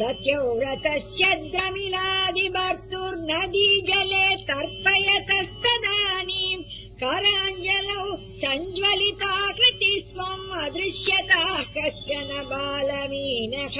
सत्यौव्रतस्य जमिनादिभर्तुर्नदी जले तर्पयतस्तदानीम् कराञ्जलौ सञ्ज्वलिताकृति स्वम् अदृश्यता कश्चन बालमीनः।